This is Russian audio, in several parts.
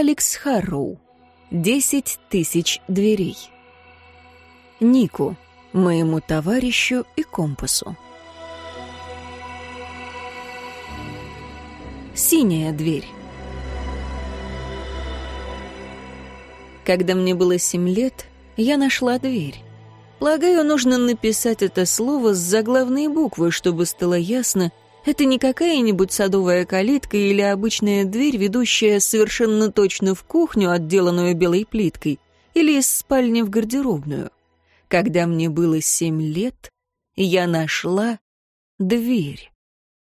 Алекс Харроу. Десять тысяч дверей. Нику, моему товарищу и компасу. Синяя дверь. Когда мне было семь лет, я нашла дверь. Полагаю, нужно написать это слово с заглавной буквы, чтобы стало ясно, это не какая-нибудь садовая калитка или обычная дверь, ведущая совершенно точно в кухню, отделанную белой плиткой, или из спальни в гардеробную. Когда мне было семь лет, я нашла дверь.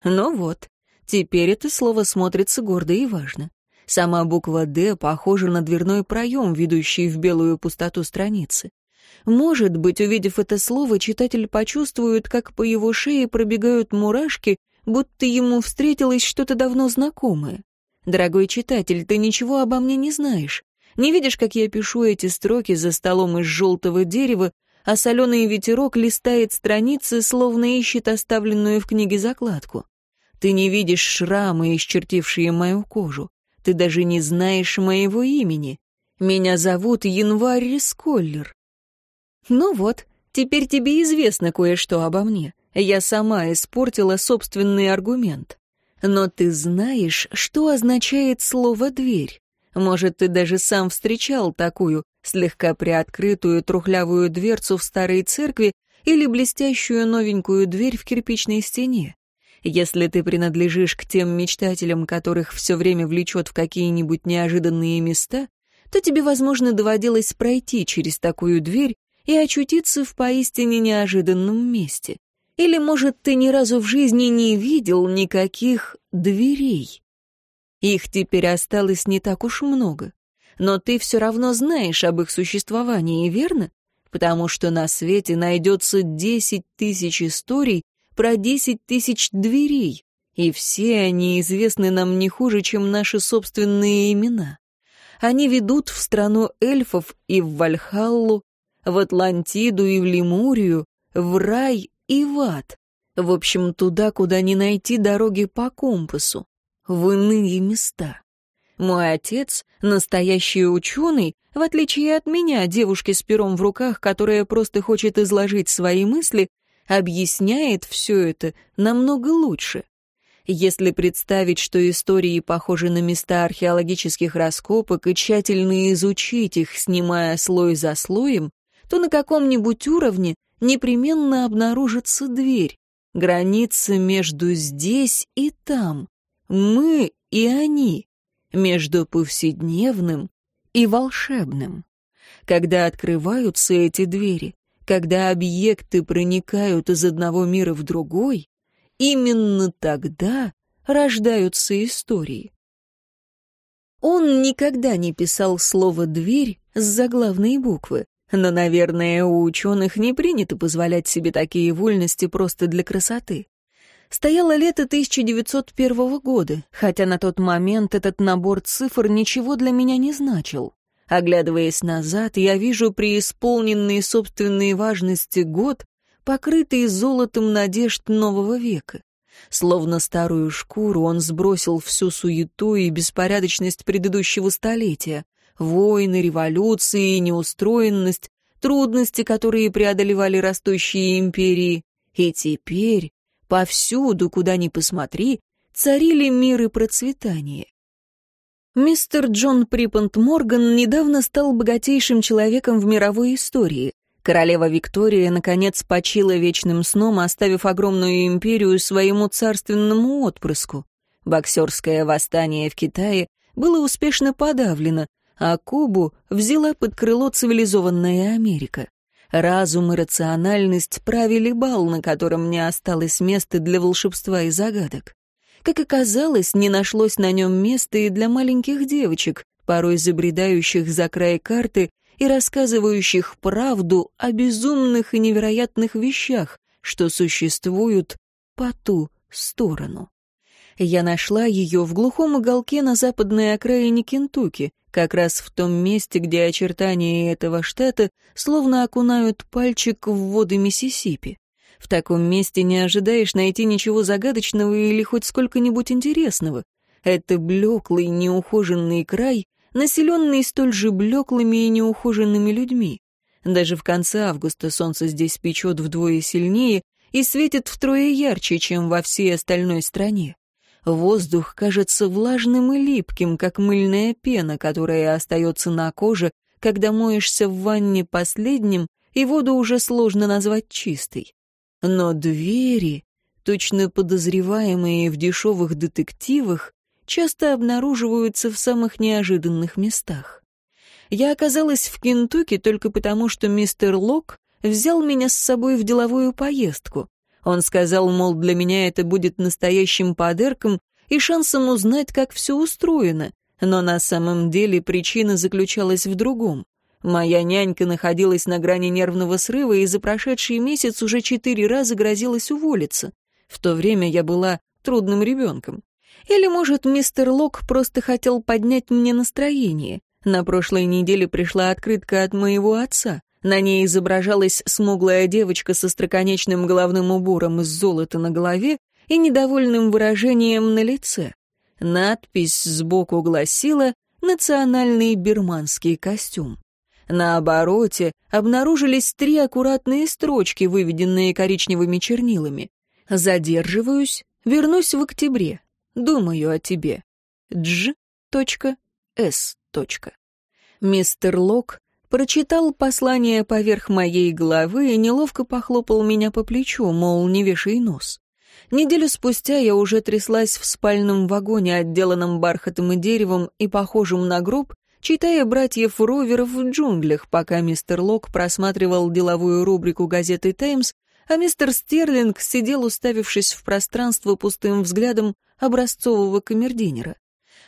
Ну вот, теперь это слово смотрится гордо и важно. Сама буква «Д» похожа на дверной проем, ведущий в белую пустоту страницы. Может быть, увидев это слово, читатель почувствует, как по его шее пробегают мурашки, будто ему встретилось что-то давно знакомое. Дорогой читатель, ты ничего обо мне не знаешь. Не видишь, как я пишу эти строки за столом из желтого дерева, а соленый ветерок листает страницы, словно ищет оставленную в книге закладку. Ты не видишь шрамы, исчертившие мою кожу. Ты даже не знаешь моего имени. Меня зовут Январь Рисколлер. Ну вот, теперь тебе известно кое-что обо мне. Я сама испортила собственный аргумент. Но ты знаешь, что означает слово «дверь». Может, ты даже сам встречал такую, слегка приоткрытую трухлявую дверцу в старой церкви или блестящую новенькую дверь в кирпичной стене. Если ты принадлежишь к тем мечтателям, которых все время влечет в какие-нибудь неожиданные места, то тебе, возможно, доводилось пройти через такую дверь и очутиться в поистине неожиданном месте. Или, может, ты ни разу в жизни не видел никаких дверей. Их теперь осталось не так уж много. Но ты все равно знаешь об их существовании, верно? Потому что на свете найдется десять тысяч историй, про десять тысяч дверей, и все они известны нам не хуже, чем наши собственные имена. Они ведут в страну эльфов и в Вальхаллу, в Атлантиду и в Лемурию, в рай и в ад. В общем, туда, куда не найти дороги по компасу, в иные места. Мой отец — настоящий ученый, в отличие от меня, девушки с пером в руках, которая просто хочет изложить свои мысли, объясняет все это намного лучше. Если представить, что истории похожи на места археологических раскопок и тщательно изучить их, снимая слой за слоем, то на каком-нибудь уровне непременно обнаружится дверь, граница между здесь и там, мы и они, между повседневным и волшебным. Когда открываются эти двери, когда объекты проникают из одного мира в другой, именно тогда рождаются истории. Он никогда не писал слово «дверь» с заглавной буквы, но, наверное, у ученых не принято позволять себе такие вольности просто для красоты. Стояло лето 1901 года, хотя на тот момент этот набор цифр ничего для меня не значил. Оглядываясь назад, я вижу преисполненный собственной важности год, покрытый золотом надежд нового века. Словно старую шкуру он сбросил всю суету и беспорядочность предыдущего столетия, войны, революции, неустроенность, трудности, которые преодолевали растущие империи. И теперь, повсюду, куда ни посмотри, царили мир и процветание. Мистер Джон Припант Морган недавно стал богатейшим человеком в мировой истории. Королева Виктория, наконец, почила вечным сном, оставив огромную империю своему царственному отпрыску. Боксерское восстание в Китае было успешно подавлено, а Кубу взяла под крыло цивилизованная Америка. Разум и рациональность правили бал, на котором не осталось места для волшебства и загадок. Как оказалось, не нашлось на нем места и для маленьких девочек, порой забредающих за край карты и рассказывающих правду о безумных и невероятных вещах, что существуют по ту сторону. Я нашла ее в глухом уголке на западной окраине Кентукки, как раз в том месте, где очертания этого штата словно окунают пальчик в воды Миссисипи. В таком месте не ожидаешь найти ничего загадочного или хоть сколько-нибудь интересного. Это блеклый, неухоженный край, населенный столь же блеклыми и неухоженными людьми. Даже в конце августа солнце здесь печет вдвое сильнее и светит втрое ярче, чем во всей остальной стране. Воздух кажется влажным и липким, как мыльная пена, которая остается на коже, когда моешься в ванне последним, и воду уже сложно назвать чистой. Но двери, точно подозреваемые в дешевых детективах, часто обнаруживаются в самых неожиданных местах. Я оказалась в Кентукки только потому, что мистер Лок взял меня с собой в деловую поездку. Он сказал, мол, для меня это будет настоящим подарком и шансом узнать, как все устроено, но на самом деле причина заключалась в другом. Моя нянька находилась на грани нервного срыва и за прошедший месяц уже четыре раза грозилась уволиться. В то время я была трудным ребенком. Или, может, мистер Лок просто хотел поднять мне настроение. На прошлой неделе пришла открытка от моего отца. На ней изображалась смуглая девочка со строконечным головным убором из золота на голове и недовольным выражением на лице. Надпись сбоку гласила «Национальный бирманский костюм». На обороте обнаружились три аккуратные строчки, выведенные коричневыми чернилами. «Задерживаюсь, вернусь в октябре. Думаю о тебе. Дж. С. Мистер Лок прочитал послание поверх моей головы и неловко похлопал меня по плечу, мол, не вешай нос. Неделю спустя я уже тряслась в спальном вагоне, отделанном бархатом и деревом и похожим на гроб, читая «Братьев Роверов в джунглях», пока мистер Лок просматривал деловую рубрику газеты «Таймс», а мистер Стерлинг сидел, уставившись в пространство пустым взглядом образцового камердинера.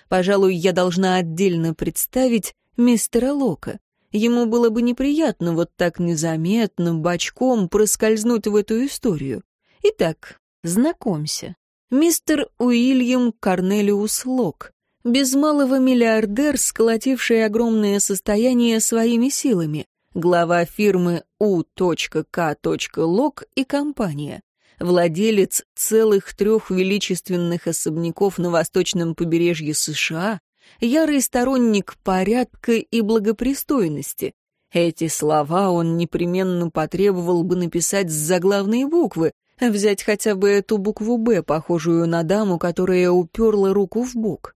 Пожалуй, я должна отдельно представить мистера Лока. Ему было бы неприятно вот так незаметно, бочком проскользнуть в эту историю. Итак, знакомься. Мистер Уильям Корнелиус Лок, без малого миллиардер, сколотивший огромное состояние своими силами, глава фирмы U.K.Lok и компания, владелец целых трех величественных особняков на восточном побережье США, ярый сторонник порядка и благопристойности. Эти слова он непременно потребовал бы написать с заглавной буквы, взять хотя бы эту букву «Б», похожую на даму, которая уперла руку в бок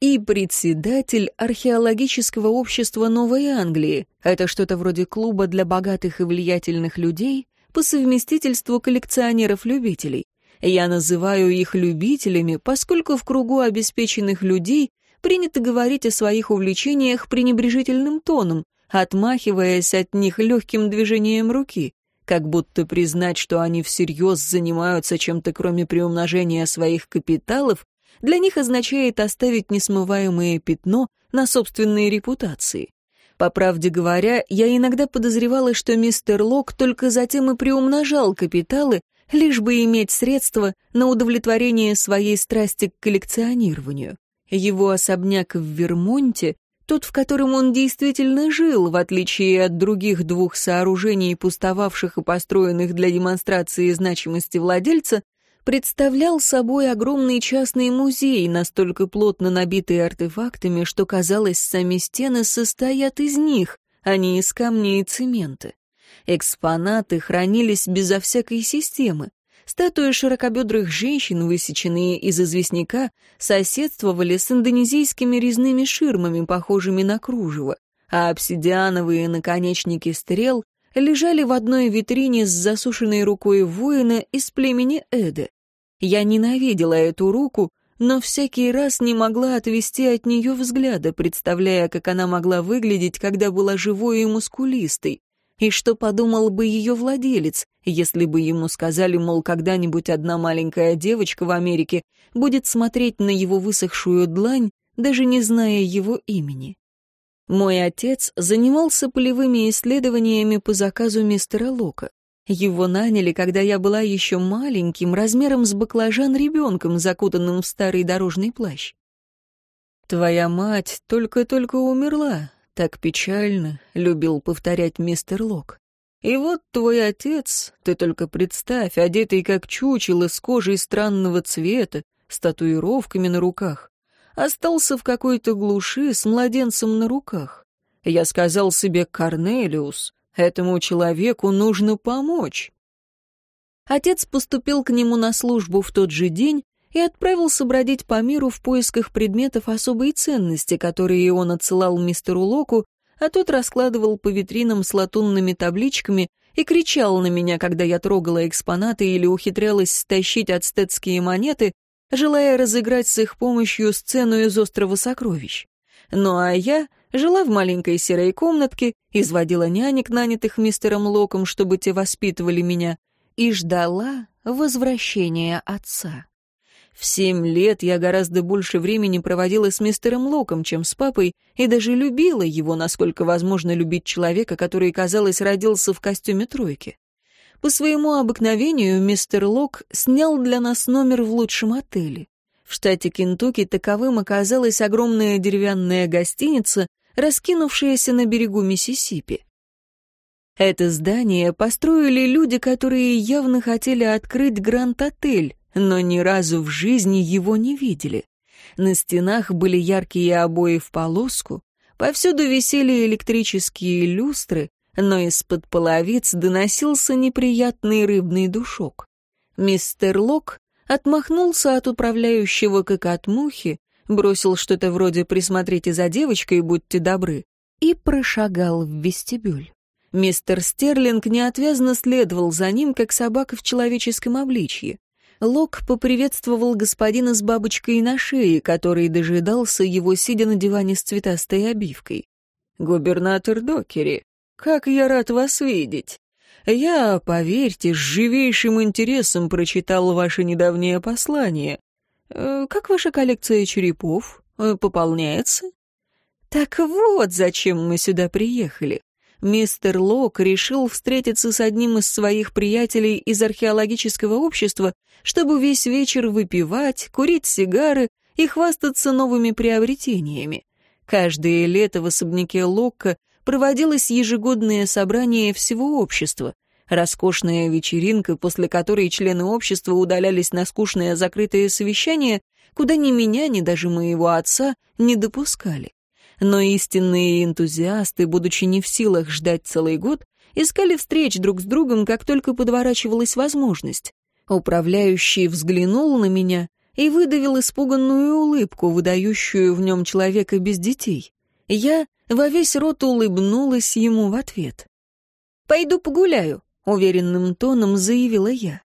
и председатель археологического общества Новой Англии. Это что-то вроде клуба для богатых и влиятельных людей по совместительству коллекционеров-любителей. Я называю их любителями, поскольку в кругу обеспеченных людей принято говорить о своих увлечениях пренебрежительным тоном, отмахиваясь от них легким движением руки, как будто признать, что они всерьез занимаются чем-то кроме приумножения своих капиталов, для них означает оставить несмываемое пятно на собственной репутации. По правде говоря, я иногда подозревала, что мистер Лок только затем и приумножал капиталы, лишь бы иметь средства на удовлетворение своей страсти к коллекционированию. Его особняк в Вермонте, тот, в котором он действительно жил, в отличие от других двух сооружений, пустовавших и построенных для демонстрации значимости владельца, представлял собой огромный частный музей, настолько плотно набитый артефактами, что, казалось, сами стены состоят из них, а не из камней и цемента. Экспонаты хранились безо всякой системы. Статуи широкобедрых женщин, высеченные из известняка, соседствовали с индонезийскими резными ширмами, похожими на кружево, а обсидиановые наконечники стрел лежали в одной витрине с засушенной рукой воина из племени Эде. Я ненавидела эту руку, но всякий раз не могла отвести от нее взгляда, представляя, как она могла выглядеть, когда была живой и мускулистой. И что подумал бы ее владелец, если бы ему сказали, мол, когда-нибудь одна маленькая девочка в Америке будет смотреть на его высохшую длань, даже не зная его имени. Мой отец занимался полевыми исследованиями по заказу мистера Лока. Его наняли, когда я была еще маленьким, размером с баклажан ребенком, закутанным в старый дорожный плащ. «Твоя мать только-только умерла, так печально», — любил повторять мистер Лок. «И вот твой отец, ты только представь, одетый как чучело с кожей странного цвета, с татуировками на руках. остался в какой-то глуши с младенцем на руках. Я сказал себе «Корнелиус, этому человеку нужно помочь». Отец поступил к нему на службу в тот же день и отправился бродить по миру в поисках предметов особой ценности, которые он отсылал мистеру Локу, а тот раскладывал по витринам с латунными табличками и кричал на меня, когда я трогала экспонаты или ухитрялась стащить ацтетские монеты, желая разыграть с их помощью сцену из острова сокровищ. Ну а я жила в маленькой серой комнатке, изводила нянек, нанятых мистером Локом, чтобы те воспитывали меня, и ждала возвращения отца. В семь лет я гораздо больше времени проводила с мистером Локом, чем с папой, и даже любила его, насколько возможно любить человека, который, казалось, родился в костюме тройки. По своему обыкновению мистер Лок снял для нас номер в лучшем отеле. В штате Кентукки таковым оказалась огромная деревянная гостиница, раскинувшаяся на берегу Миссисипи. Это здание построили люди, которые явно хотели открыть Гранд-отель, но ни разу в жизни его не видели. На стенах были яркие обои в полоску, повсюду висели электрические люстры, но из-под половиц доносился неприятный рыбный душок. Мистер Лок отмахнулся от управляющего как от мухи, бросил что-то вроде «присмотрите за девочкой, будьте добры» и прошагал в вестибюль. Мистер Стерлинг неотвязно следовал за ним, как собака в человеческом обличье. Лок поприветствовал господина с бабочкой на шее, который дожидался его, сидя на диване с цветастой обивкой. «Губернатор Докери, как я рад вас видеть! Я, поверьте, с живейшим интересом прочитал ваше недавнее послание. Э, как ваша коллекция черепов? Э, пополняется?» «Так вот, зачем мы сюда приехали мистер Лок решил встретиться с одним из своих приятелей из археологического общества, чтобы весь вечер выпивать, курить сигары и хвастаться новыми приобретениями. Каждое лето в особняке Локка проводилось ежегодное собрание всего общества, роскошная вечеринка, после которой члены общества удалялись на скучное закрытое совещание, куда ни меня, ни даже моего отца не допускали но истинные энтузиасты, будучи не в силах ждать целый год, искали встреч друг с другом, как только подворачивалась возможность. Управляющий взглянул на меня и выдавил испуганную улыбку, выдающую в нем человека без детей. Я во весь рот улыбнулась ему в ответ. «Пойду погуляю», — уверенным тоном заявила я.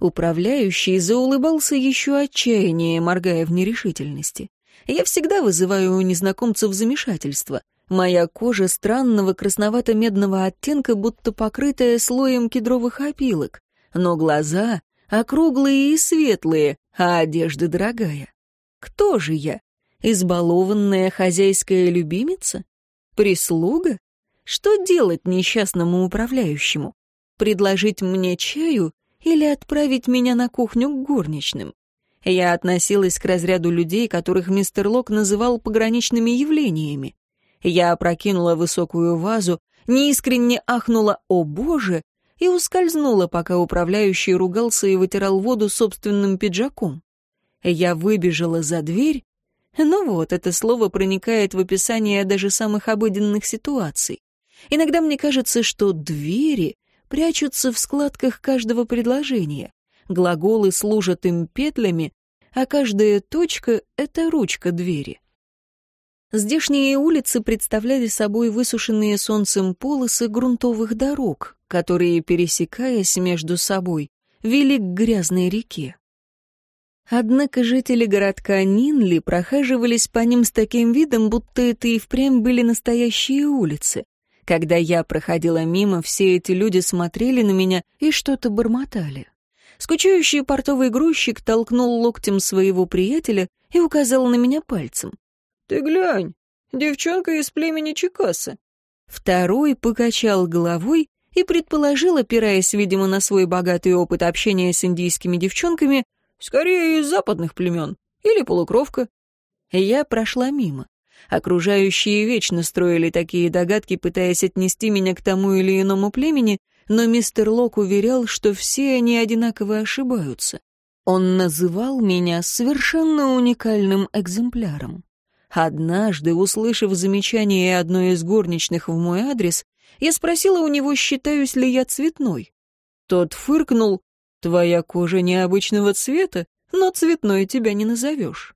Управляющий заулыбался еще отчаяннее, моргая в нерешительности. Я всегда вызываю у незнакомцев замешательство. Моя кожа странного красновато-медного оттенка, будто покрытая слоем кедровых опилок, но глаза округлые и светлые, а одежда дорогая. Кто же я? Избалованная хозяйская любимица? Прислуга? Что делать несчастному управляющему? Предложить мне чаю или отправить меня на кухню к горничным? Я относилась к разряду людей, которых мистер Лок называл пограничными явлениями. Я опрокинула высокую вазу, неискренне ахнула «О, Боже!» и ускользнула, пока управляющий ругался и вытирал воду собственным пиджаком. Я выбежала за дверь. Ну вот, это слово проникает в описание даже самых обыденных ситуаций. Иногда мне кажется, что двери прячутся в складках каждого предложения. Глаголы служат им петлями, а каждая точка — это ручка двери. Здешние улицы представляли собой высушенные солнцем полосы грунтовых дорог, которые, пересекаясь между собой, вели к грязной реке. Однако жители городка Нинли прохаживались по ним с таким видом, будто это и впрямь были настоящие улицы. Когда я проходила мимо, все эти люди смотрели на меня и что-то бормотали. Скучающий портовый грузчик толкнул локтем своего приятеля и указал на меня пальцем. «Ты глянь, девчонка из племени Чикаса». Второй покачал головой и предположил, опираясь, видимо, на свой богатый опыт общения с индийскими девчонками, скорее из западных племен или полукровка. Я прошла мимо. Окружающие вечно строили такие догадки, пытаясь отнести меня к тому или иному племени, но мистер Лок уверял, что все они одинаково ошибаются. Он называл меня совершенно уникальным экземпляром. Однажды, услышав замечание одной из горничных в мой адрес, я спросила у него, считаюсь ли я цветной. Тот фыркнул, «Твоя кожа необычного цвета, но цветной тебя не назовешь».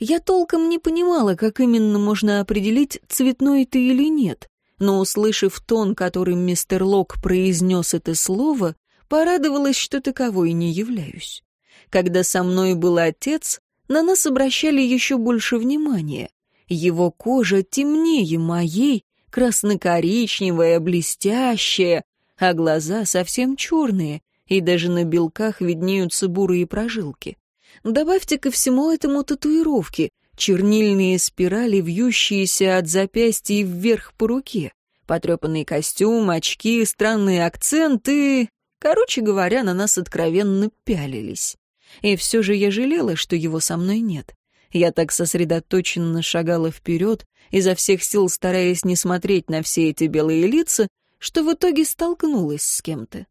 Я толком не понимала, как именно можно определить, цветной ты или нет, но, услышав тон, которым мистер Лок произнес это слово, порадовалась, что таковой не являюсь. Когда со мной был отец, на нас обращали еще больше внимания. Его кожа темнее моей, красно-коричневая, блестящая, а глаза совсем черные, и даже на белках виднеются бурые прожилки. Добавьте ко всему этому татуировки, чернильные спирали, вьющиеся от запястья вверх по руке, потрепанный костюм, очки, странный акцент и... Короче говоря, на нас откровенно пялились. И все же я жалела, что его со мной нет. Я так сосредоточенно шагала вперед, изо всех сил стараясь не смотреть на все эти белые лица, что в итоге столкнулась с кем-то.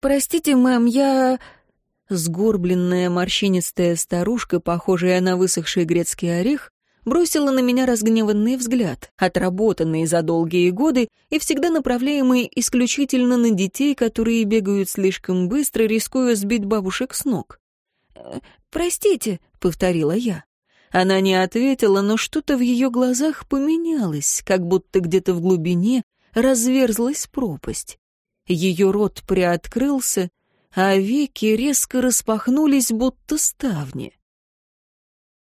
«Простите, мэм, я...» Сгорбленная морщинистая старушка, похожая на высохший грецкий орех, бросила на меня разгневанный взгляд, отработанный за долгие годы и всегда направляемый исключительно на детей, которые бегают слишком быстро, рискуя сбить бабушек с ног. «Э, «Простите», — повторила я. Она не ответила, но что-то в ее глазах поменялось, как будто где-то в глубине разверзлась пропасть. Ее рот приоткрылся, а веки резко распахнулись, будто ставни.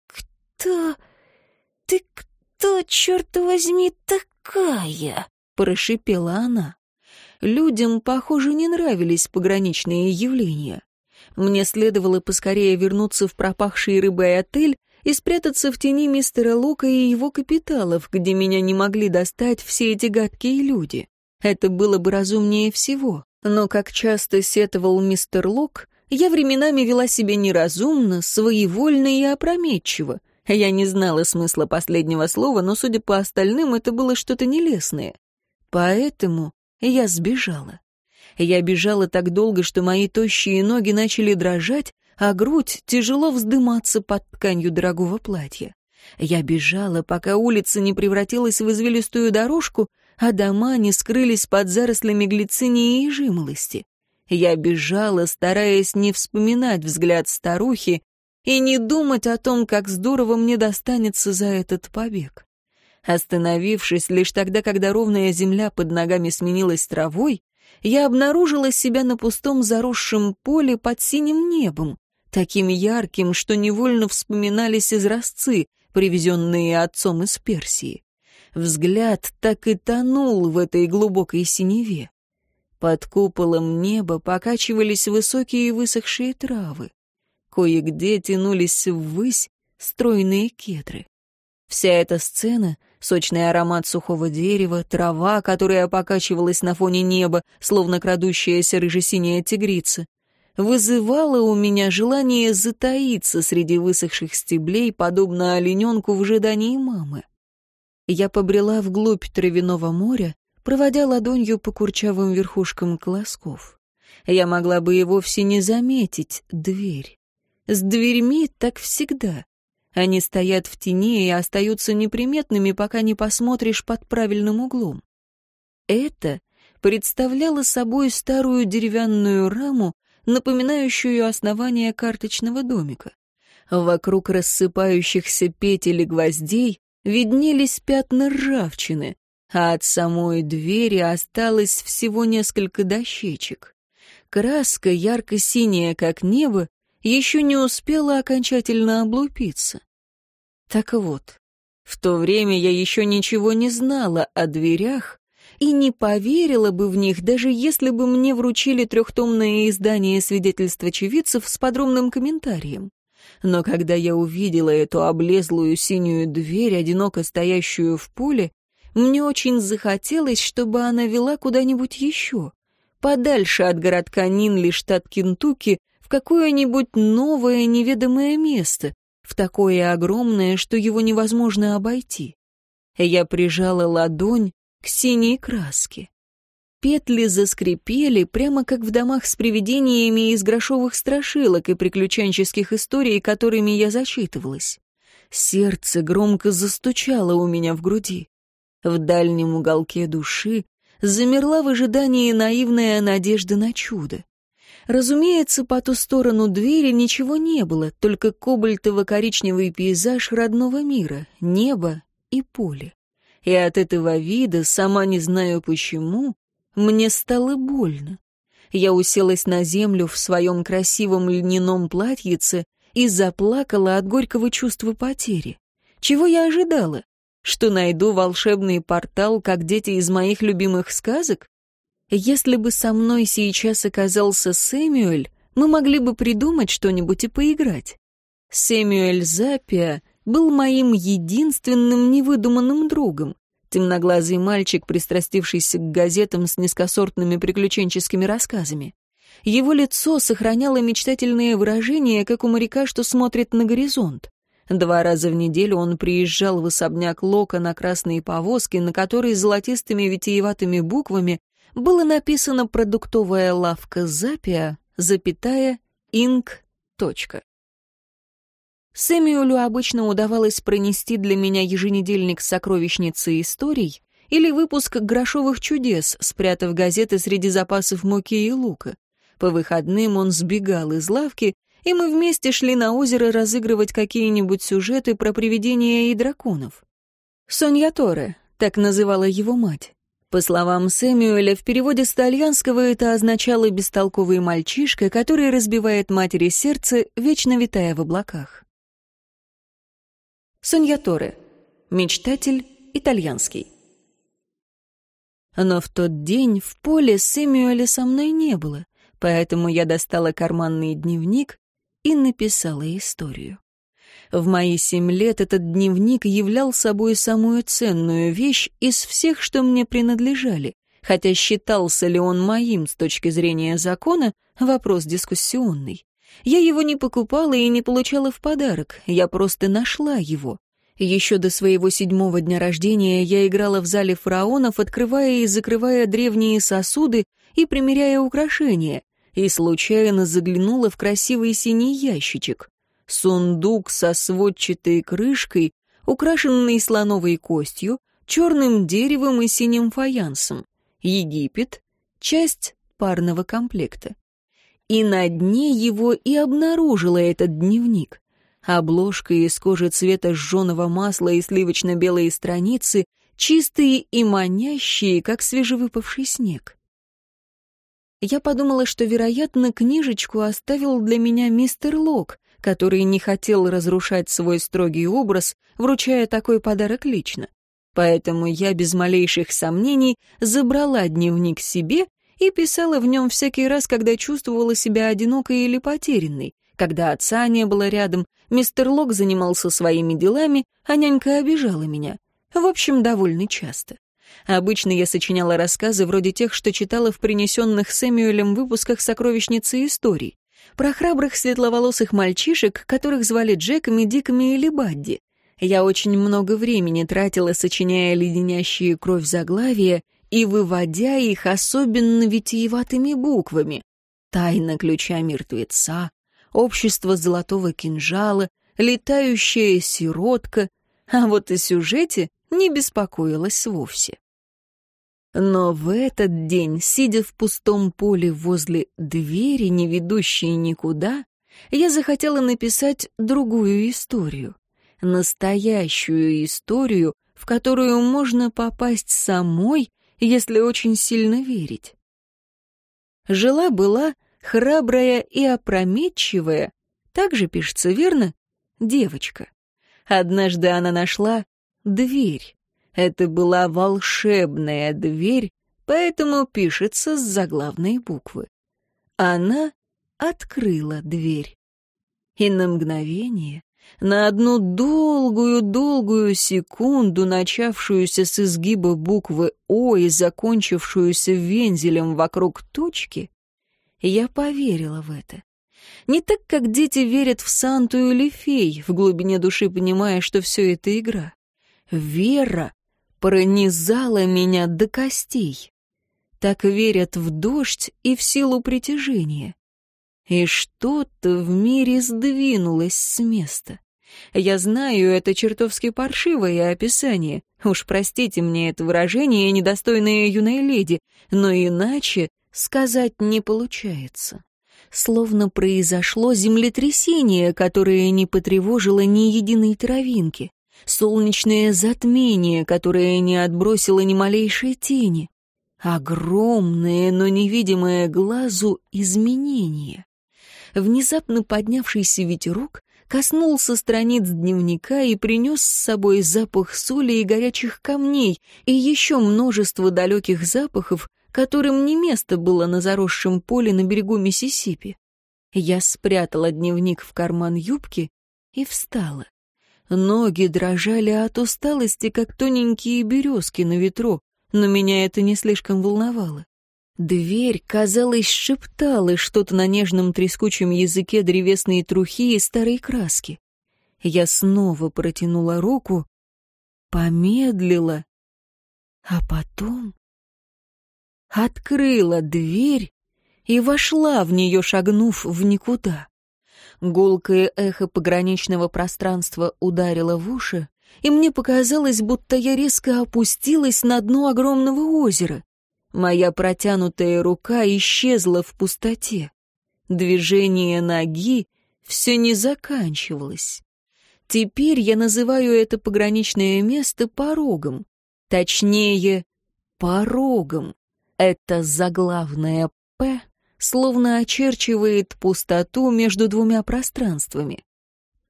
«Кто...» «Ты кто, черт возьми, такая?» — прошипела она. Людям, похоже, не нравились пограничные явления. Мне следовало поскорее вернуться в пропахший рыбой отель и спрятаться в тени мистера Лока и его капиталов, где меня не могли достать все эти гадкие люди. Это было бы разумнее всего. Но, как часто сетовал мистер Лок, я временами вела себя неразумно, своевольно и опрометчиво, я не знала смысла последнего слова, но, судя по остальным, это было что-то нелестное. Поэтому я сбежала. Я бежала так долго, что мои тощие ноги начали дрожать, а грудь тяжело вздыматься под тканью дорогого платья. Я бежала, пока улица не превратилась в извилистую дорожку, а дома не скрылись под зарослями глицинии и жимолости. Я бежала, стараясь не вспоминать взгляд старухи, и не думать о том, как здорово мне достанется за этот побег. Остановившись лишь тогда, когда ровная земля под ногами сменилась травой, я обнаружила себя на пустом заросшем поле под синим небом, таким ярким, что невольно вспоминались изразцы, привезенные отцом из Персии. Взгляд так и тонул в этой глубокой синеве. Под куполом неба покачивались высокие высохшие травы. Кое-где тянулись ввысь стройные кедры. Вся эта сцена, сочный аромат сухого дерева, трава, которая покачивалась на фоне неба, словно крадущаяся рыжесиняя тигрица, вызывала у меня желание затаиться среди высохших стеблей, подобно олененку в ожидании мамы. Я побрела вглубь травяного моря, проводя ладонью по курчавым верхушкам колосков. Я могла бы и вовсе не заметить дверь. С дверьми так всегда. Они стоят в тени и остаются неприметными, пока не посмотришь под правильным углом. Это представляло собой старую деревянную раму, напоминающую основание карточного домика. Вокруг рассыпающихся петель и гвоздей виднелись пятна ржавчины, а от самой двери осталось всего несколько дощечек. Краска, ярко-синяя, как небо, еще не успела окончательно облупиться. Так вот, в то время я еще ничего не знала о дверях и не поверила бы в них, даже если бы мне вручили трехтомное издание свидетельств очевидцев с подробным комментарием. Но когда я увидела эту облезлую синюю дверь, одиноко стоящую в поле, мне очень захотелось, чтобы она вела куда-нибудь еще, подальше от городка Нинли, штат Кентукки, какое-нибудь новое неведомое место, в такое огромное, что его невозможно обойти. Я прижала ладонь к синей краске. Петли заскрипели, прямо как в домах с привидениями из грошовых страшилок и приключенческих историй, которыми я зачитывалась. Сердце громко застучало у меня в груди. В дальнем уголке души замерла в ожидании наивная надежда на чудо. Разумеется, по ту сторону двери ничего не было, только кобальтово-коричневый пейзаж родного мира, небо и поле. И от этого вида, сама не знаю почему, мне стало больно. Я уселась на землю в своем красивом льняном платьице и заплакала от горького чувства потери. Чего я ожидала? Что найду волшебный портал, как дети из моих любимых сказок? Если бы со мной сейчас оказался Сэмюэль, мы могли бы придумать что-нибудь и поиграть. Сэмюэль Запия был моим единственным невыдуманным другом, темноглазый мальчик, пристрастившийся к газетам с низкосортными приключенческими рассказами. Его лицо сохраняло мечтательное выражение, как у моряка, что смотрит на горизонт. Два раза в неделю он приезжал в особняк Лока на красные повозки, на которой золотистыми витиеватыми буквами было написано «Продуктовая лавка Запия», запятая, инк, точка. Сэмюэлю обычно удавалось пронести для меня еженедельник сокровищницы историй или выпуск «Грошовых чудес», спрятав газеты среди запасов муки и лука. По выходным он сбегал из лавки, и мы вместе шли на озеро разыгрывать какие-нибудь сюжеты про привидения и драконов. Сонья Торе, так называла его мать. По словам Сэмюэля, в переводе с итальянского это означало «бестолковый мальчишка, который разбивает матери сердце, вечно витая в облаках». Соньяторе. Мечтатель итальянский. Но в тот день в поле Сэмюэля со мной не было, поэтому я достала карманный дневник и написала историю. В мои семь лет этот дневник являл собой самую ценную вещь из всех, что мне принадлежали, хотя считался ли он моим с точки зрения закона, вопрос дискуссионный. Я его не покупала и не получала в подарок, я просто нашла его. Еще до своего седьмого дня рождения я играла в зале фараонов, открывая и закрывая древние сосуды и примеряя украшения, и случайно заглянула в красивый синий ящичек. Сундук со сводчатой крышкой, украшенный слоновой костью, черным деревом и синим фаянсом. Египет — часть парного комплекта и на дне его и обнаружила этот дневник. Обложка из кожи цвета жженого масла и сливочно-белые страницы, чистые и манящие, как свежевыпавший снег. Я подумала, что, вероятно, книжечку оставил для меня мистер Лок, который не хотел разрушать свой строгий образ, вручая такой подарок лично. Поэтому я без малейших сомнений забрала дневник себе и писала в нем всякий раз, когда чувствовала себя одинокой или потерянной, когда отца не было рядом, мистер Лок занимался своими делами, а нянька обижала меня. В общем, довольно часто. Обычно я сочиняла рассказы вроде тех, что читала в принесенных Сэмюэлем выпусках «Сокровищницы историй», про храбрых светловолосых мальчишек, которых звали Джеками, Диками или Бадди. Я очень много времени тратила, сочиняя леденящие кровь заглавия и выводя их особенно витиеватыми буквами. «Тайна ключа мертвеца», «Общество золотого кинжала», «Летающая сиротка», а вот о сюжете не беспокоилась вовсе. Но в этот день, сидя в пустом поле возле двери, не ведущей никуда, я захотела написать другую историю. Настоящую историю, в которую можно попасть самой если очень сильно верить. Жила-была храбрая и опрометчивая, так же пишется, верно? Девочка. Однажды она нашла дверь. Это была волшебная дверь, поэтому пишется с заглавной буквы. Она открыла дверь. И на мгновение на одну долгую-долгую секунду, начавшуюся с изгиба буквы «О» и закончившуюся вензелем вокруг точки, я поверила в это. Не так, как дети верят в Санту или фей, в глубине души понимая, что все это игра. Вера пронизала меня до костей. так верят в дождь и в силу притяжения. И что-то в мире сдвинулось с места. Я знаю, это чертовски паршивое описание. Уж простите мне это выражение, недостойное юной леди, но иначе сказать не получается. Словно произошло землетрясение, которое не потревожило ни единой травинки. Солнечное затмение, которое не отбросило ни малейшей тени. Огромное, но невидимое глазу изменение. Внезапно поднявшийся ветерок коснулся страниц дневника и принес с собой запах соли и горячих камней и еще множество далеких запахов, которым не место было на заросшем поле на берегу Миссисипи. Я спрятала дневник в карман юбки и встала. Ноги дрожали от усталости, как тоненькие березки на ветру, но меня это не слишком волновало. Дверь, казалось, шептала что-то на нежном трескучем языке древесной трухи и старой краски. Я снова протянула руку, помедлила, а потом открыла дверь и вошла в нее, шагнув в никуда. Гулкое эхо пограничного пространства ударило в уши, и мне показалось, будто я резко опустилась на дно огромного озера. Моя протянутая рука исчезла в пустоте. Движение ноги все не заканчивалось. Теперь я называю это пограничное место порогом. Точнее, порогом. Это заглавное «П» словно очерчивает пустоту между двумя пространствами.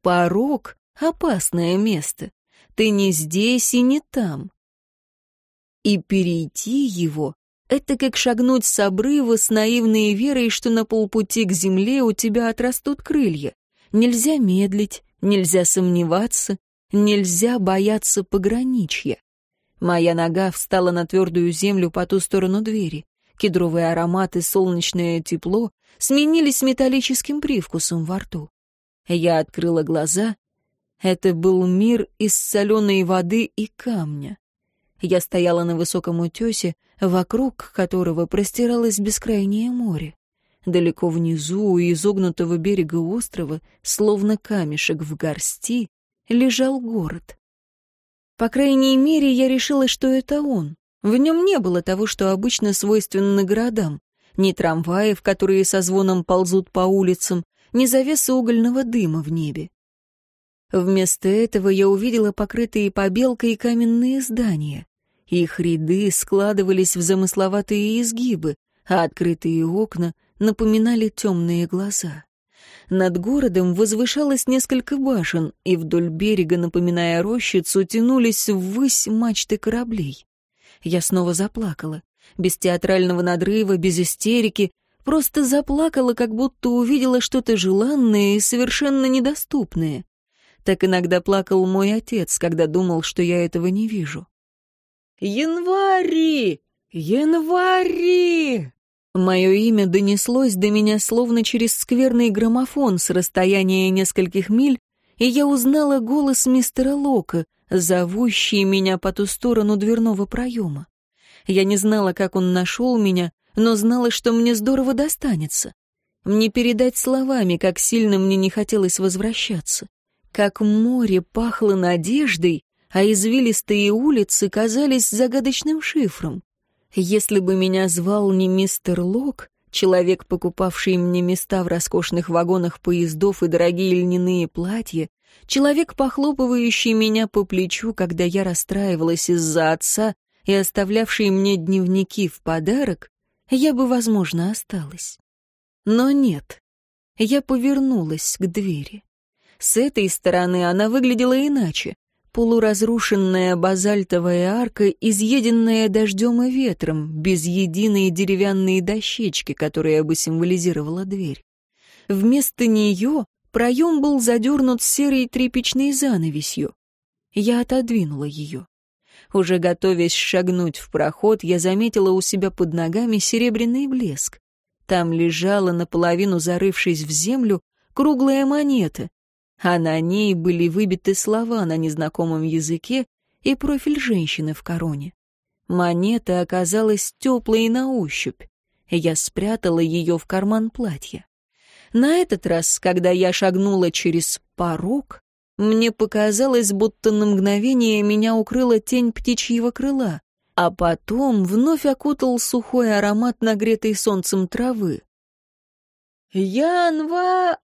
Порог — опасное место. Ты не здесь и не там. И перейти его это как шагнуть с обрыва с наивной верой, что на полпути к земле у тебя отрастут крылья. Нельзя медлить, нельзя сомневаться, нельзя бояться пограничья. Моя нога встала на твердую землю по ту сторону двери. Кедровые ароматы, солнечное тепло сменились металлическим привкусом во рту. Я открыла глаза. Это был мир из соленой воды и камня. Я стояла на высоком утесе, вокруг которого простиралось бескрайнее море. Далеко внизу, у изогнутого берега острова, словно камешек в горсти, лежал город. По крайней мере, я решила, что это он. В нем не было того, что обычно свойственно городам. Ни трамваев, которые со звоном ползут по улицам, ни завесы угольного дыма в небе. Вместо этого я увидела покрытые побелкой каменные здания. Их ряды складывались в замысловатые изгибы, а открытые окна напоминали темные глаза. Над городом возвышалось несколько башен, и вдоль берега, напоминая рощицу, тянулись ввысь мачты кораблей. Я снова заплакала. Без театрального надрыва, без истерики. Просто заплакала, как будто увидела что-то желанное и совершенно недоступное. Так иногда плакал мой отец, когда думал, что я этого не вижу. «Январи! Январи!» Мое имя донеслось до меня словно через скверный граммофон с расстояния нескольких миль, и я узнала голос мистера Лока, зовущий меня по ту сторону дверного проема. Я не знала, как он нашел меня, но знала, что мне здорово достанется. Мне передать словами, как сильно мне не хотелось возвращаться. Как море пахло надеждой, а извилистые улицы казались загадочным шифром. Если бы меня звал не мистер Лок, человек, покупавший мне места в роскошных вагонах поездов и дорогие льняные платья, человек, похлопывающий меня по плечу, когда я расстраивалась из-за отца и оставлявший мне дневники в подарок, я бы, возможно, осталась. Но нет. Я повернулась к двери. С этой стороны она выглядела иначе полуразрушенная базальтовая арка, изъеденная дождем и ветром, без единой деревянной дощечки, которая бы символизировала дверь. Вместо нее проем был задернут серой тряпичной занавесью. Я отодвинула ее. Уже готовясь шагнуть в проход, я заметила у себя под ногами серебряный блеск. Там лежала, наполовину зарывшись в землю, круглая монета, а на ней были выбиты слова на незнакомом языке и профиль женщины в короне. Монета оказалась теплой на ощупь. Я спрятала ее в карман платья. На этот раз, когда я шагнула через порог, мне показалось, будто на мгновение меня укрыла тень птичьего крыла, а потом вновь окутал сухой аромат нагретой солнцем травы. «Янва...»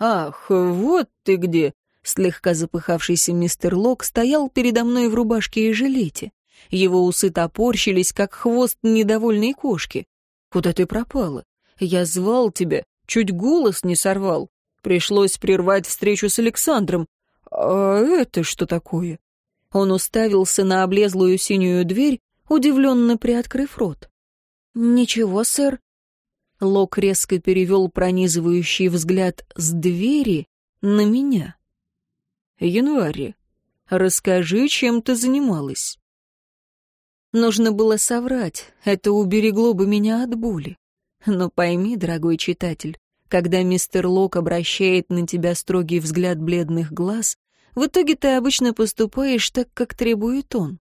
«Ах, вот ты где!» Слегка запыхавшийся мистер Лок стоял передо мной в рубашке и жилете. Его усы топорщились, как хвост недовольной кошки. «Куда ты пропала? Я звал тебя, чуть голос не сорвал. Пришлось прервать встречу с Александром. А это что такое?» Он уставился на облезлую синюю дверь, удивленно приоткрыв рот. «Ничего, сэр». Лок резко перевел пронизывающий взгляд с двери на меня. «Январь, расскажи, чем ты занималась?» Нужно было соврать, это уберегло бы меня от боли. Но пойми, дорогой читатель, когда мистер Лок обращает на тебя строгий взгляд бледных глаз, в итоге ты обычно поступаешь так, как требует он.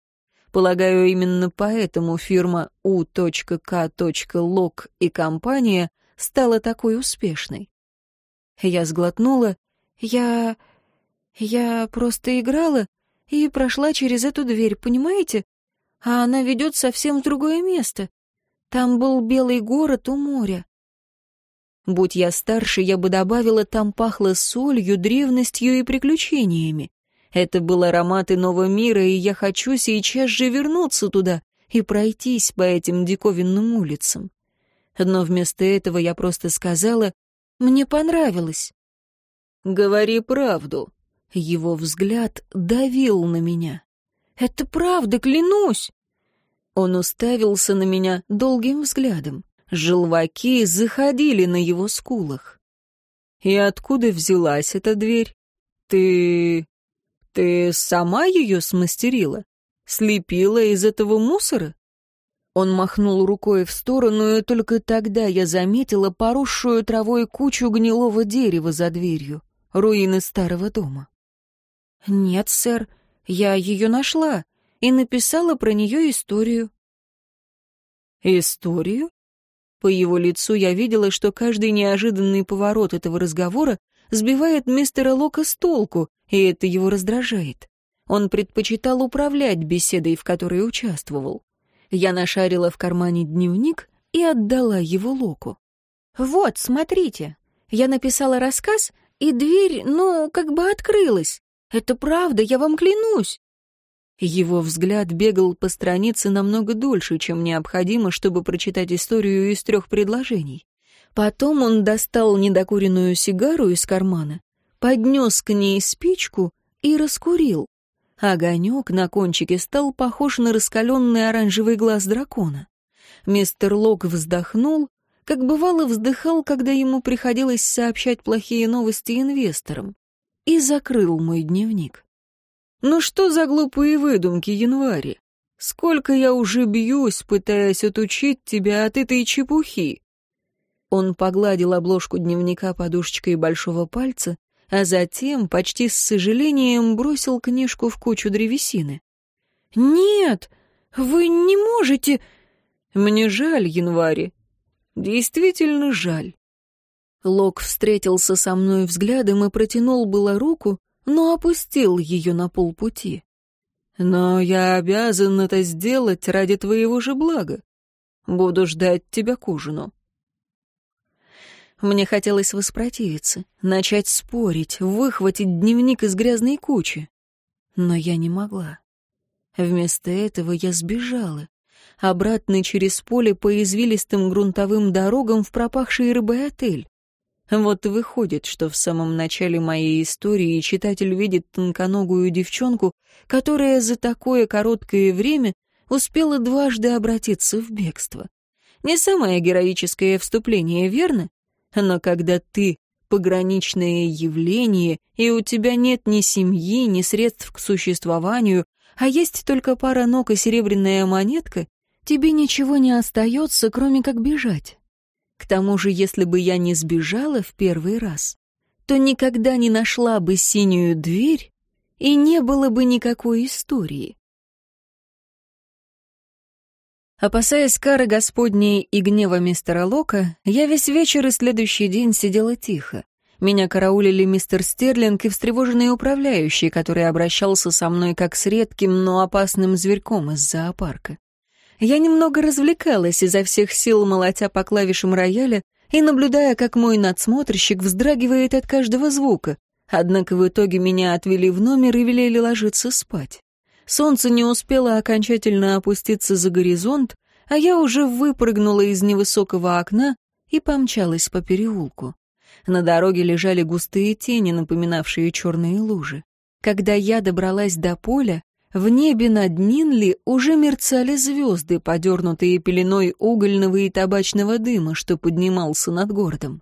Полагаю, именно поэтому фирма U.K.Lok и компания стала такой успешной. Я сглотнула. Я... я просто играла и прошла через эту дверь, понимаете? а она ведет совсем в другое место. Там был белый город у моря. Будь я старше, я бы добавила, там пахло солью, древностью и приключениями. Это был аромат иного мира, и я хочу сейчас же вернуться туда и пройтись по этим диковинным улицам. Но вместо этого я просто сказала, мне понравилось. «Говори правду». Его взгляд давил на меня. «Это правда, клянусь!» Он уставился на меня долгим взглядом. Желваки заходили на его скулах. «И откуда взялась эта дверь? Ты... ты сама ее смастерила? Слепила из этого мусора?» Он махнул рукой в сторону, и только тогда я заметила поросшую травой кучу гнилого дерева за дверью, руины старого дома. «Нет, сэр, я ее нашла и написала про нее историю. Историю? По его лицу я видела, что каждый неожиданный поворот этого разговора сбивает мистера Лока с толку, и это его раздражает. Он предпочитал управлять беседой, в которой участвовал. Я нашарила в кармане дневник и отдала его Локу. «Вот, смотрите, я написала рассказ, и дверь, ну, как бы открылась. Это правда, я вам клянусь. Его взгляд бегал по странице намного дольше, чем необходимо, чтобы прочитать историю из трех предложений. Потом он достал недокуренную сигару из кармана, поднес к ней спичку и раскурил. Огонек на кончике стал похож на раскаленный оранжевый глаз дракона. Мистер Лок вздохнул, как бывало вздыхал, когда ему приходилось сообщать плохие новости инвесторам и закрыл мой дневник. «Ну что за глупые выдумки, январи? Сколько я уже бьюсь, пытаясь отучить тебя от этой чепухи?» Он погладил обложку дневника подушечкой большого пальца, а затем, почти с сожалением, бросил книжку в кучу древесины. «Нет, вы не можете...» «Мне жаль, январи. Действительно жаль. Лок встретился со мной взглядом и протянул было руку, но опустил ее на полпути. «Но я обязан это сделать ради твоего же блага. Буду ждать тебя к ужину». Мне хотелось воспротивиться, начать спорить, выхватить дневник из грязной кучи. Но я не могла. Вместо этого я сбежала, обратно через поле по извилистым грунтовым дорогам в пропахший рыбой отель. Вот выходит, что в самом начале моей истории читатель видит тонконогую девчонку, которая за такое короткое время успела дважды обратиться в бегство. Не самое героическое вступление, верно? Но когда ты пограничное явление, и у тебя нет ни семьи, ни средств к существованию, а есть только пара ног и серебряная монетка, тебе ничего не остается, кроме как бежать. К тому же, если бы я не сбежала в первый раз, то никогда не нашла бы синюю дверь и не было бы никакой истории. Опасаясь кары Господней и гнева мистера Лока, я весь вечер и следующий день сидела тихо. Меня караулили мистер Стерлинг и встревоженный управляющий, который обращался со мной как с редким, но опасным зверьком из зоопарка. Я немного развлекалась, изо всех сил молотя по клавишам рояля и наблюдая, как мой надсмотрщик вздрагивает от каждого звука. Однако в итоге меня отвели в номер и велели ложиться спать. Солнце не успело окончательно опуститься за горизонт, а я уже выпрыгнула из невысокого окна и помчалась по переулку. На дороге лежали густые тени, напоминавшие черные лужи. Когда я добралась до поля, в небе над Нинли уже мерцали звезды, подернутые пеленой угольного и табачного дыма, что поднимался над городом.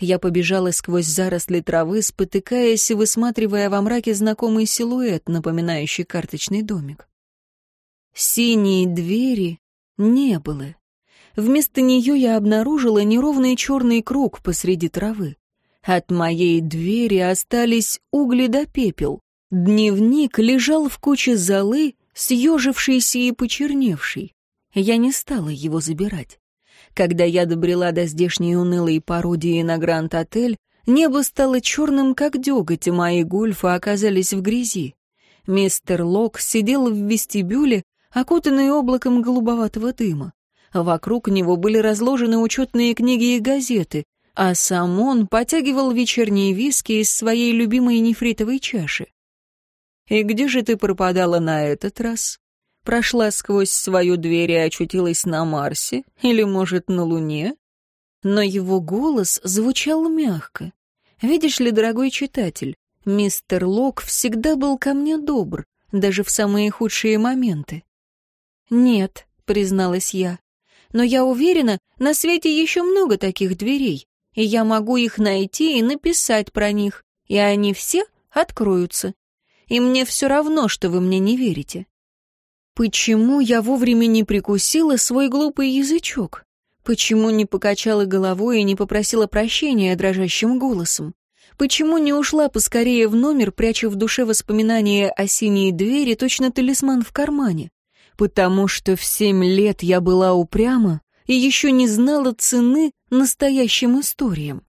Я побежала сквозь заросли травы, спотыкаясь и высматривая во мраке знакомый силуэт, напоминающий карточный домик. Синие двери не было. Вместо нее я обнаружила неровный черный круг посреди травы. От моей двери остались угли да пепел. Дневник лежал в куче золы, съежившийся и почерневший. Я не стала его забирать. Когда я добрела до здешней унылой пародии на Гранд-отель, небо стало черным, как деготь, и мои гольфы оказались в грязи. Мистер Лок сидел в вестибюле, окутанный облаком голубоватого дыма. Вокруг него были разложены учетные книги и газеты, а сам он потягивал вечерние виски из своей любимой нефритовой чаши. «И где же ты пропадала на этот раз?» Прошла сквозь свою дверь и очутилась на Марсе, или, может, на Луне? Но его голос звучал мягко. Видишь ли, дорогой читатель, мистер Лок всегда был ко мне добр, даже в самые худшие моменты. «Нет», — призналась я, — «но я уверена, на свете еще много таких дверей, и я могу их найти и написать про них, и они все откроются. И мне все равно, что вы мне не верите. Почему я вовремя не прикусила свой глупый язычок? Почему не покачала головой и не попросила прощения дрожащим голосом? Почему не ушла поскорее в номер, пряча в душе воспоминания о синей двери, точно талисман в кармане? Потому что в семь лет я была упряма и еще не знала цены настоящим историям.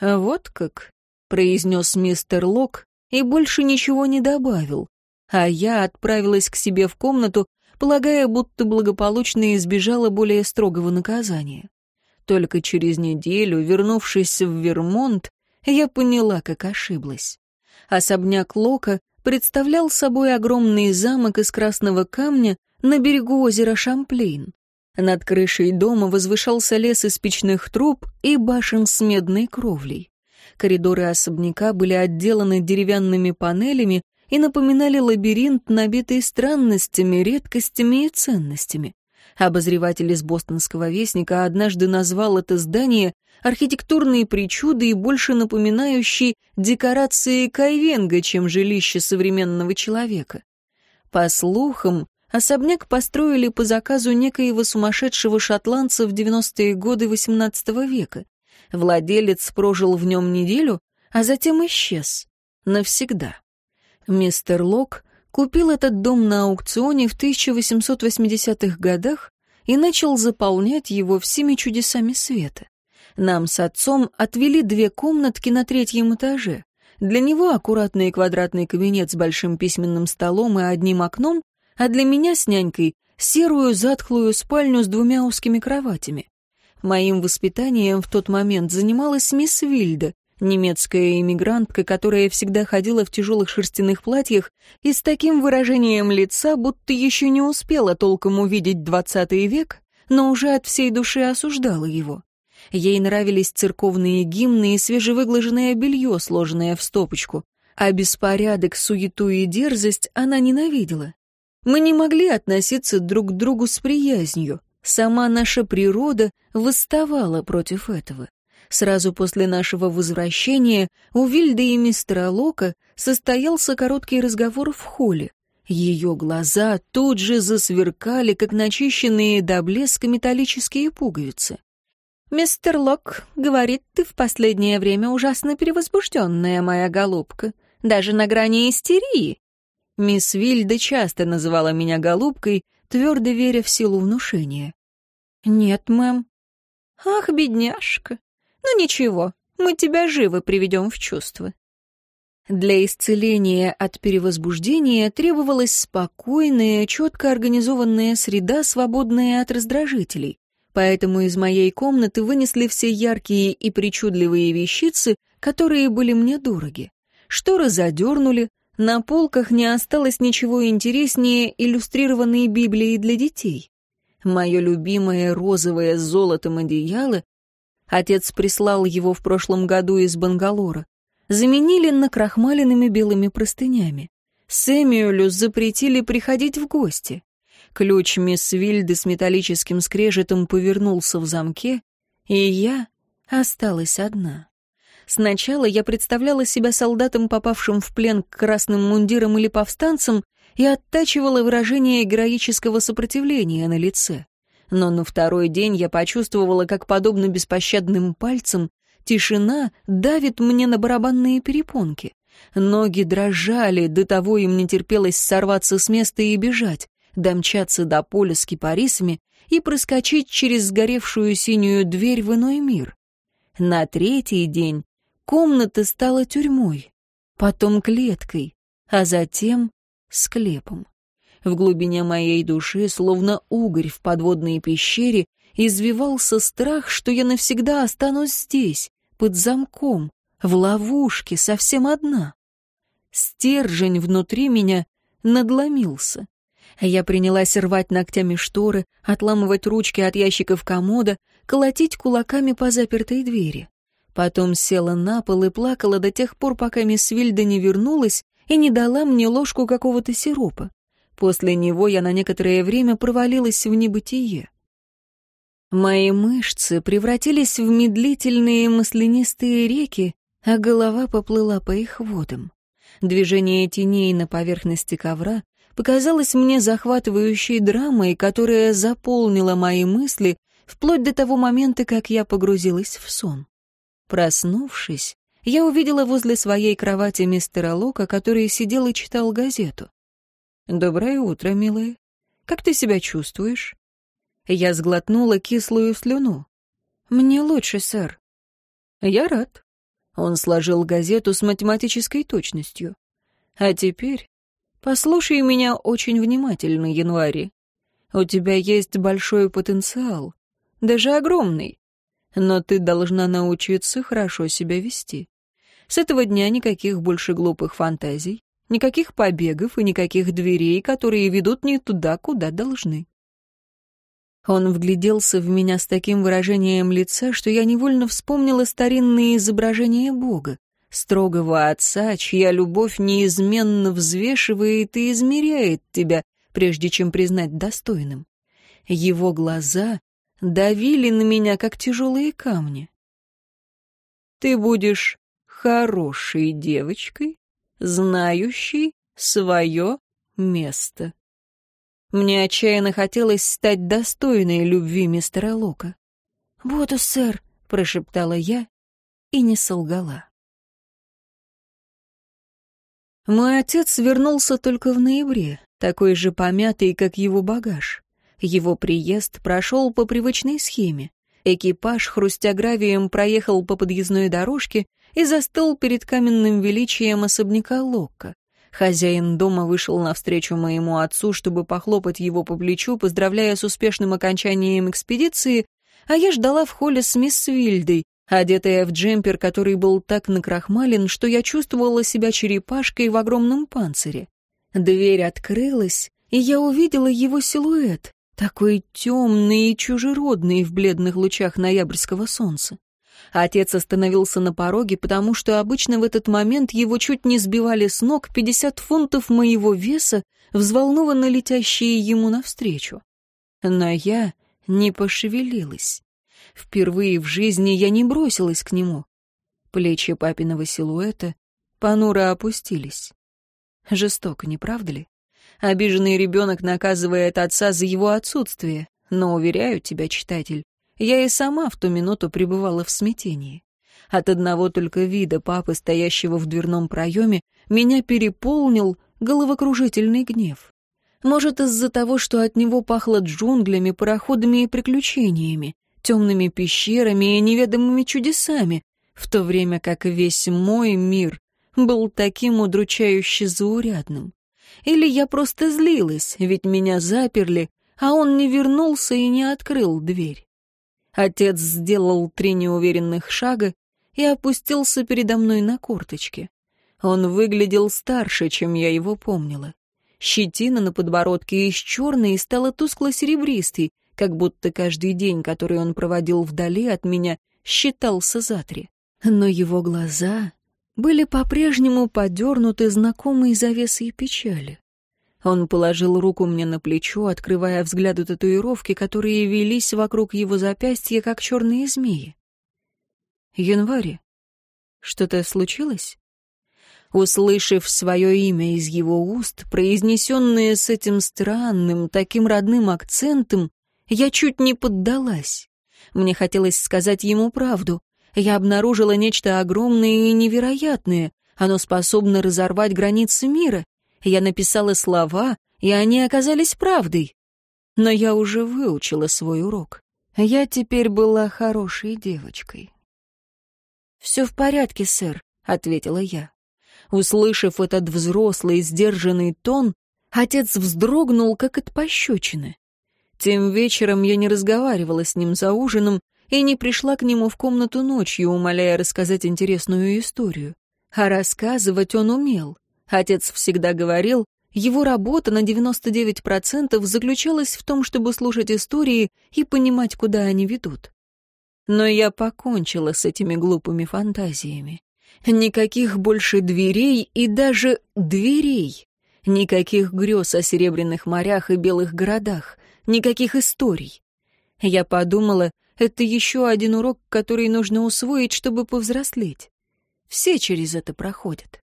«А вот как», — произнес мистер Лок и больше ничего не добавил, а я отправилась к себе в комнату, полагая, будто благополучно избежала более строгого наказания. Только через неделю, вернувшись в Вермонт, я поняла, как ошиблась. Особняк Лока представлял собой огромный замок из красного камня на берегу озера Шамплейн. Над крышей дома возвышался лес из печных труб и башен с медной кровлей. Коридоры особняка были отделаны деревянными панелями, и напоминали лабиринт, набитый странностями, редкостями и ценностями. Обозреватель из бостонского вестника однажды назвал это здание архитектурные причуды и больше напоминающие декорации Кайвенга, чем жилище современного человека. По слухам, особняк построили по заказу некоего сумасшедшего шотландца в 90-е годы XVIII века. Владелец прожил в нем неделю, а затем исчез. Навсегда. Мистер Лок купил этот дом на аукционе в 1880-х годах и начал заполнять его всеми чудесами света. Нам с отцом отвели две комнатки на третьем этаже. Для него аккуратный квадратный кабинет с большим письменным столом и одним окном, а для меня с нянькой серую затхлую спальню с двумя узкими кроватями. Моим воспитанием в тот момент занималась мисс Вильда, Немецкая иммигрантка, которая всегда ходила в тяжелых шерстяных платьях и с таким выражением лица, будто еще не успела толком увидеть двадцатый век, но уже от всей души осуждала его. Ей нравились церковные гимны и свежевыглаженное белье, сложенное в стопочку, а беспорядок, суету и дерзость она ненавидела. Мы не могли относиться друг к другу с приязнью. Сама наша природа восставала против этого. Сразу после нашего возвращения у Вильды и мистера Лока состоялся короткий разговор в холле. Ее глаза тут же засверкали, как начищенные до блеска металлические пуговицы. «Мистер Лок, говорит, ты в последнее время ужасно перевозбужденная, моя голубка, даже на грани истерии». Мисс Вильда часто называла меня голубкой, твердо веря в силу внушения. «Нет, мэм». «Ах, бедняжка. Ну ничего, мы тебя живо приведем в чувство». Для исцеления от перевозбуждения требовалась спокойная, четко организованная среда, свободная от раздражителей. Поэтому из моей комнаты вынесли все яркие и причудливые вещицы, которые были мне дороги. Шторы задернули, на полках не осталось ничего интереснее иллюстрированной Библии для детей. Мое любимое розовое с золотом одеяло, отец прислал его в прошлом году из Бангалора, заменили накрахмаленными белыми простынями. Сэмюэлю запретили приходить в гости. Ключ мисс Вильды с металлическим скрежетом повернулся в замке, и я осталась одна. Сначала я представляла себя солдатом, попавшим в плен к красным мундирам или повстанцам, и оттачивала выражение героического сопротивления на лице. Но на второй день я почувствовала, как, подобно беспощадным пальцам, тишина давит мне на барабанные перепонки. Ноги дрожали, до того им не терпелось сорваться с места и бежать, домчаться до поля с кипарисами и проскочить через сгоревшую синюю дверь в иной мир. На третий день комната стала тюрьмой, потом клеткой, а затем склепом. В глубине моей души, словно угорь в подводной пещере, извивался страх, что я навсегда останусь здесь, под замком, в ловушке, совсем одна. Стержень внутри меня надломился. Я принялась рвать ногтями шторы, отламывать ручки от ящиков комода, колотить кулаками по запертой двери. Потом села на пол и плакала до тех пор, пока мисс Вильда не вернулась и не дала мне ложку какого-то сиропа. После него я на некоторое время провалилась в небытие. Мои мышцы превратились в медлительные маслянистые реки, а голова поплыла по их водам. Движение теней на поверхности ковра показалось мне захватывающей драмой, которая заполнила мои мысли вплоть до того момента, как я погрузилась в сон. Проснувшись, я увидела возле своей кровати мистера Лока, который сидел и читал газету. «Доброе утро, милая. Как ты себя чувствуешь?» Я сглотнула кислую слюну. «Мне лучше, сэр». «Я рад». Он сложил газету с математической точностью. «А теперь послушай меня очень внимательно, Январи. У тебя есть большой потенциал, даже огромный но ты должна научиться хорошо себя вести. С этого дня никаких больше глупых фантазий, никаких побегов и никаких дверей, которые ведут не туда, куда должны. Он вгляделся в меня с таким выражением лица, что я невольно вспомнила старинные изображения Бога, строгого отца, чья любовь неизменно взвешивает и измеряет тебя, прежде чем признать достойным. Его глаза давили на меня, как тяжелые камни. Ты будешь хорошей девочкой, знающей свое место. Мне отчаянно хотелось стать достойной любви мистера Лока. «Буду, сэр», — прошептала я и не солгала. Мой отец вернулся только в ноябре, такой же помятый, как его багаж. Его приезд прошел по привычной схеме. Экипаж, хрустя гравием, проехал по подъездной дорожке и застыл перед каменным величием особняка Локка. Хозяин дома вышел навстречу моему отцу, чтобы похлопать его по плечу, поздравляя с успешным окончанием экспедиции, а я ждала в холле с мисс Вильдой, одетая в джемпер, который был так накрахмален, что я чувствовала себя черепашкой в огромном панцире. Дверь открылась, и я увидела его силуэт, такой темный и чужеродный в бледных лучах ноябрьского солнца. Отец остановился на пороге, потому что обычно в этот момент его чуть не сбивали с ног пятьдесят фунтов моего веса, взволнованно летящие ему навстречу. Но я не пошевелилась. Впервые в жизни я не бросилась к нему. Плечи папиного силуэта понуро опустились. Жестоко, не правда ли? Обиженный ребенок наказывает отца за его отсутствие. Но, уверяю тебя, читатель, я и сама в ту минуту пребывала в смятении. От одного только вида папы, стоящего в дверном проеме, меня переполнил головокружительный гнев. Может, из-за того, что от него пахло джунглями, пароходами и приключениями, темными пещерами и неведомыми чудесами, в то время как весь мой мир был таким удручающе заурядным. Или я просто злилась, ведь меня заперли, а он не вернулся и не открыл дверь. Отец сделал три неуверенных шага и опустился передо мной на корточки. Он выглядел старше, чем я его помнила. Щетина на подбородке из черной стала тускло-серебристой, как будто каждый день, который он проводил вдали от меня, считался за три. Но его глаза были по-прежнему подернуты знакомой завесой печали. Он положил руку мне на плечо, открывая взгляду татуировки, которые велись вокруг его запястья, как черные змеи. «Январь, что-то случилось?» Услышав свое имя из его уст, произнесенное с этим странным, таким родным акцентом, я чуть не поддалась. Мне хотелось сказать ему правду. Я обнаружила нечто огромное и невероятное. Оно способно разорвать границы мира. Я написала слова, и они оказались правдой. Но я уже выучила свой урок. Я теперь была хорошей девочкой. «Все в порядке, сэр», — ответила я. Услышав этот взрослый, сдержанный тон, отец вздрогнул, как от пощечины. Тем вечером я не разговаривала с ним за ужином и не пришла к нему в комнату ночью, умоляя рассказать интересную историю. А рассказывать он умел. Отец всегда говорил, его работа на 99% заключалась в том, чтобы слушать истории и понимать, куда они ведут. Но я покончила с этими глупыми фантазиями. Никаких больше дверей и даже дверей. Никаких грез о серебряных морях и белых городах. Никаких историй. Я подумала, это еще один урок, который нужно усвоить, чтобы повзрослеть. Все через это проходят.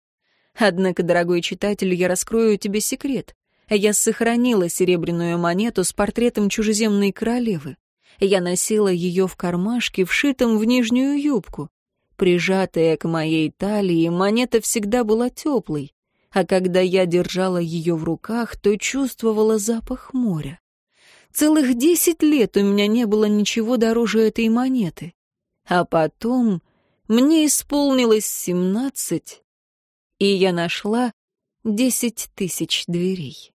Однако, дорогой читатель, я раскрою тебе секрет. Я сохранила серебряную монету с портретом чужеземной королевы. Я носила ее в кармашке, вшитом в нижнюю юбку. Прижатая к моей талии, монета всегда была теплой, а когда я держала ее в руках, то чувствовала запах моря. Целых десять лет у меня не было ничего дороже этой монеты. А потом мне исполнилось семнадцать, и я нашла десять тысяч дверей.